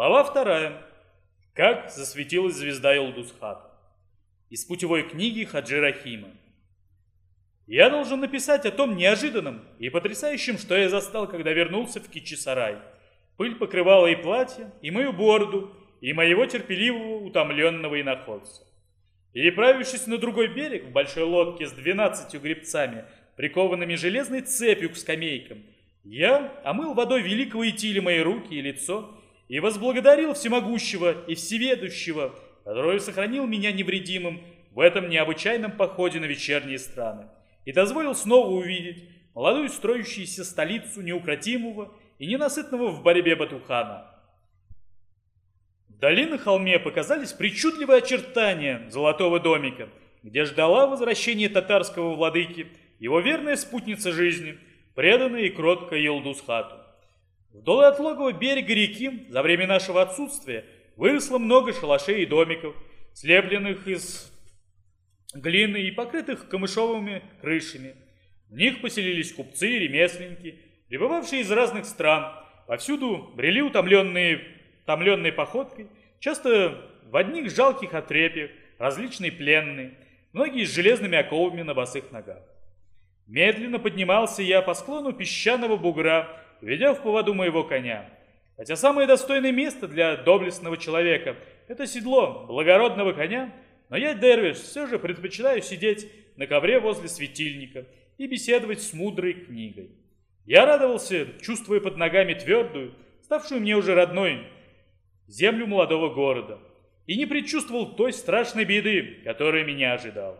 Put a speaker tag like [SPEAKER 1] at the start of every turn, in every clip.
[SPEAKER 1] Глава вторая. Как засветилась звезда Илдусхата. Из путевой книги Хаджи Рахима. Я должен написать о том неожиданном и потрясающем, что я застал, когда вернулся в Кичисарай. Пыль покрывала и платье, и мою бороду, и моего терпеливого, утомленного иноходца. Переправившись на другой берег в большой лодке с двенадцатью гребцами, прикованными железной цепью к скамейкам, я омыл водой великого Итили мои руки и лицо и возблагодарил всемогущего и всеведущего, который сохранил меня невредимым в этом необычайном походе на вечерние страны и дозволил снова увидеть молодую строящуюся столицу неукротимого и ненасытного в борьбе Батухана. Вдали на холме показались причудливые очертания золотого домика, где ждала возвращения татарского владыки его верная спутница жизни, преданная и кроткая Елдусхату. Вдоль от логова берега реки за время нашего отсутствия выросло много шалашей и домиков, слепленных из глины и покрытых камышовыми крышами. В них поселились купцы и ремесленники, прибывавшие из разных стран. Повсюду брели утомленные томленной походкой, часто в одних жалких отрепьях, различные пленные, многие с железными оковами на босых ногах. Медленно поднимался я по склону песчаного бугра, ведя в поводу моего коня. Хотя самое достойное место для доблестного человека – это седло благородного коня, но я, Дервиш, все же предпочитаю сидеть на ковре возле светильника и беседовать с мудрой книгой. Я радовался, чувствуя под ногами твердую, ставшую мне уже родной, землю молодого города, и не предчувствовал той страшной беды, которая меня ожидала.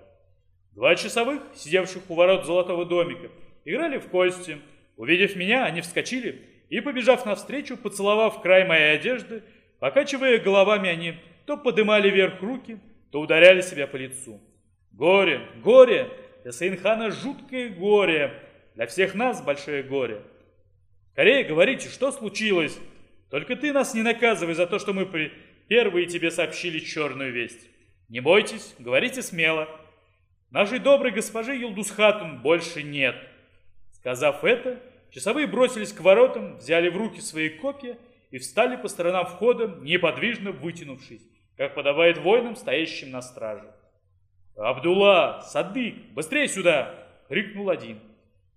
[SPEAKER 1] Два часовых, сидевших у ворот золотого домика, играли в кости. Увидев меня, они вскочили и, побежав навстречу, поцеловав край моей одежды, покачивая головами, они то подымали вверх руки, то ударяли себя по лицу. Горе, горе! Для Сейнхана жуткое горе, для всех нас большое горе. Скорее говорите, что случилось? Только ты нас не наказывай за то, что мы при... первые тебе сообщили черную весть. Не бойтесь, говорите смело. Нашей доброй госпожи Елдусхатун больше нет. Сказав это, часовые бросились к воротам, взяли в руки свои копья и встали по сторонам входа, неподвижно вытянувшись, как подавает воинам, стоящим на страже. «Абдулла! Садык! Быстрее сюда!» — крикнул один.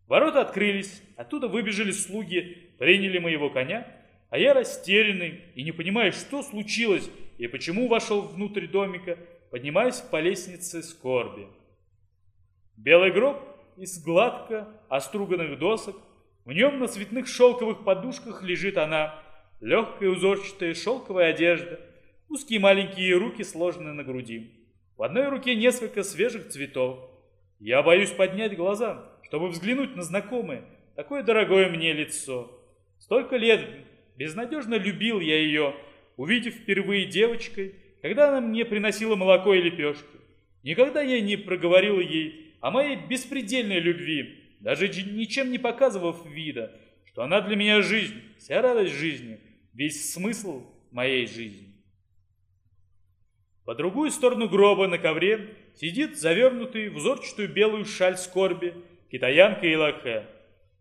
[SPEAKER 1] Ворота открылись, оттуда выбежали слуги, приняли моего коня, а я растерянный и не понимая, что случилось и почему вошел внутрь домика, поднимаюсь по лестнице скорби. Белый гроб из гладко оструганных досок, в нем на цветных шелковых подушках лежит она, легкая узорчатая шелковая одежда, узкие маленькие руки сложены на груди. В одной руке несколько свежих цветов. Я боюсь поднять глаза, чтобы взглянуть на знакомое, такое дорогое мне лицо. Столько лет безнадежно любил я ее, увидев впервые девочкой, когда она мне приносила молоко и лепешки. Никогда я не проговорил ей о моей беспредельной любви, даже ничем не показывав вида, что она для меня жизнь, вся радость жизни, весь смысл моей жизни. По другую сторону гроба на ковре сидит завернутый в узорчатую белую шаль скорби китаянка Илахе.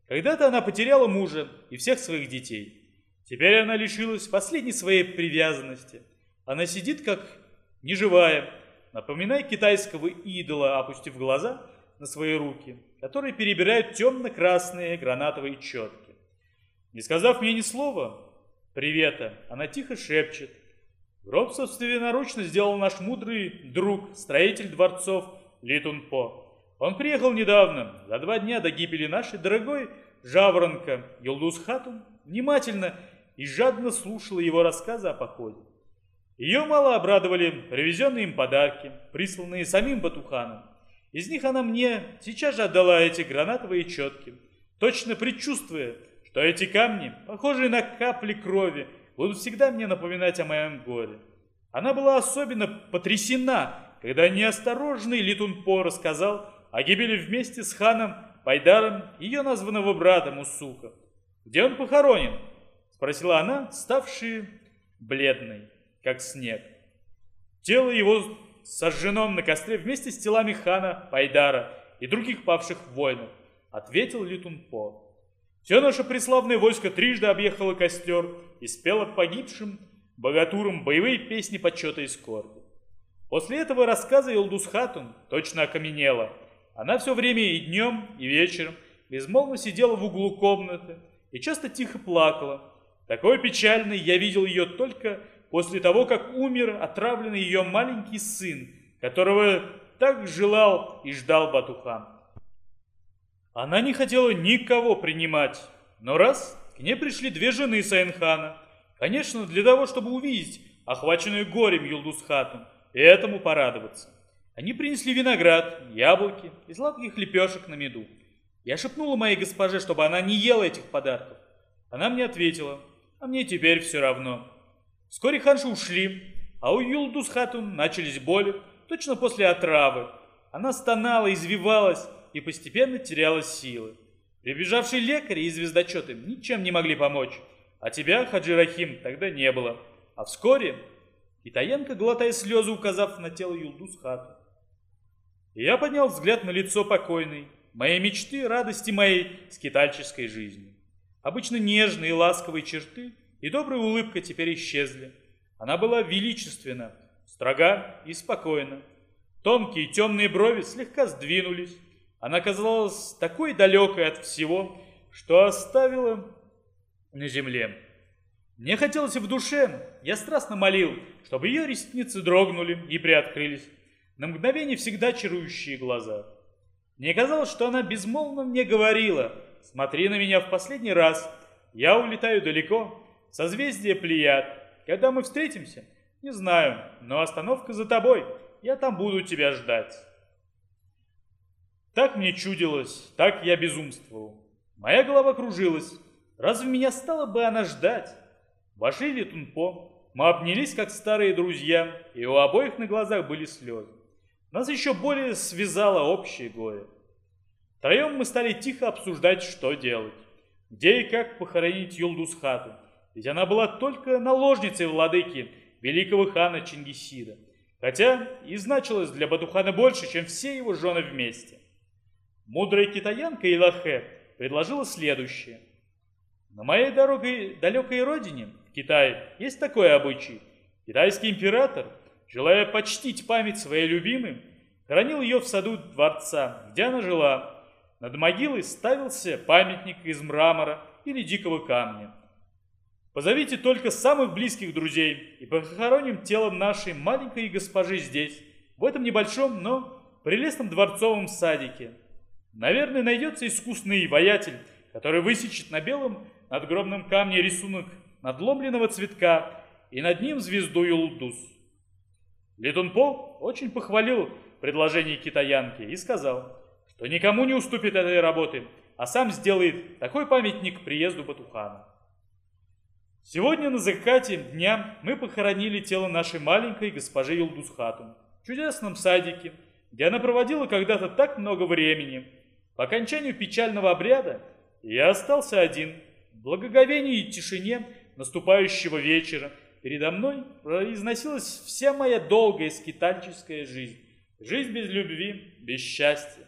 [SPEAKER 1] Когда-то она потеряла мужа и всех своих детей. Теперь она лишилась последней своей привязанности. Она сидит как неживая, напоминая китайского идола, опустив глаза на свои руки, которые перебирают темно-красные гранатовые четки. Не сказав мне ни слова привета, она тихо шепчет. Гроб собственноручно сделал наш мудрый друг, строитель дворцов Литунпо. Он приехал недавно, за два дня до гибели нашей дорогой жаворонка Юлдус Хатун, внимательно и жадно слушала его рассказы о походе. Ее мало обрадовали привезенные им подарки, присланные самим Батуханом. Из них она мне сейчас же отдала эти гранатовые четки, точно предчувствуя, что эти камни, похожие на капли крови, будут всегда мне напоминать о моем горе. Она была особенно потрясена, когда неосторожный Литунпо рассказал о гибели вместе с ханом Пайдаром ее названного брата Мусука. «Где он похоронен?» – спросила она, ставшая бледной, как снег. Тело его сожжено на костре вместе с телами хана Пайдара и других павших воинов, ответил Литунпо. Все наше преславное войско трижды объехало костер и спело погибшим богатурам боевые песни почета и скорби. После этого рассказа Илдус Хатун точно окаменела. Она все время и днем, и вечером безмолвно сидела в углу комнаты и часто тихо плакала. Такой печальной я видел ее только после того, как умер отравленный ее маленький сын, которого так желал и ждал Батухан. Она не хотела никого принимать, но раз к ней пришли две жены Сайнхана, конечно, для того, чтобы увидеть охваченную горем Юлдусхатом и этому порадоваться. Они принесли виноград, яблоки и сладких лепешек на меду. Я шепнула моей госпоже, чтобы она не ела этих подарков. Она мне ответила, а мне теперь все равно. Вскоре ханши ушли, а у Юлдусхатун начались боли, точно после отравы. Она стонала, извивалась и постепенно теряла силы. Прибежавшие лекари и звездочеты ничем не могли помочь, а тебя, Хаджи Рахим, тогда не было. А вскоре Китаянка, глотая слезы, указав на тело Юлдусхату. Я поднял взгляд на лицо покойной, моей мечты, радости моей скитальческой жизни. Обычно нежные и ласковые черты и добрая улыбка теперь исчезли. Она была величественна, строга и спокойна. Тонкие темные брови слегка сдвинулись. Она казалась такой далекой от всего, что оставила на земле. Мне хотелось в душе, я страстно молил, чтобы ее ресницы дрогнули и приоткрылись, на мгновение всегда чарующие глаза. Мне казалось, что она безмолвно мне говорила, смотри на меня в последний раз, я улетаю далеко, созвездие Плеяд. Когда мы встретимся, не знаю, но остановка за тобой, я там буду тебя ждать. Так мне чудилось, так я безумствовал. Моя голова кружилась. Разве меня стала бы она ждать? Вошли Тунпо, мы обнялись как старые друзья, и у обоих на глазах были слезы. Нас еще более связало общее горе. Втроем мы стали тихо обсуждать, что делать. Где и как похоронить Юлдусхату, ведь она была только наложницей владыки, великого хана Чингисида, хотя и значилась для Батухана больше, чем все его жены вместе. Мудрая китаянка Илахе предложила следующее. На моей дороге далекой родине, в Китае, есть такой обычай. Китайский император – желая почтить память своей любимой, хранил ее в саду дворца, где она жила. Над могилой ставился памятник из мрамора или дикого камня. Позовите только самых близких друзей и похороним телом нашей маленькой госпожи здесь, в этом небольшом, но прелестном дворцовом садике. Наверное, найдется искусный воятель, который высечет на белом надгробном камне рисунок надломленного цветка и над ним звезду Юлдус. Летунпо очень похвалил предложение китаянки и сказал, что никому не уступит этой работы, а сам сделает такой памятник приезду Батухана. Сегодня на закате дня мы похоронили тело нашей маленькой госпожи Юлдусхату в чудесном садике, где она проводила когда-то так много времени. По окончанию печального обряда я остался один, в благоговении и тишине наступающего вечера, Передо мной произносилась вся моя долгая скитальческая жизнь. Жизнь без любви, без счастья.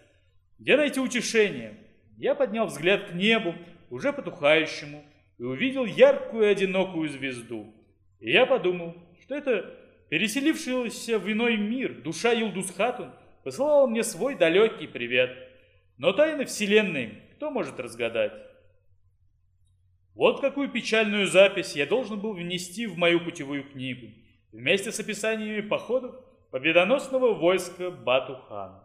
[SPEAKER 1] Где найти утешение? Я поднял взгляд к небу, уже потухающему, и увидел яркую одинокую звезду. И я подумал, что это переселившаяся в иной мир душа Юлдусхатун посылала мне свой далекий привет. Но тайны Вселенной кто может разгадать? Вот какую печальную запись я должен был внести в мою путевую книгу, вместе с описаниями походов победоносного войска Батухана.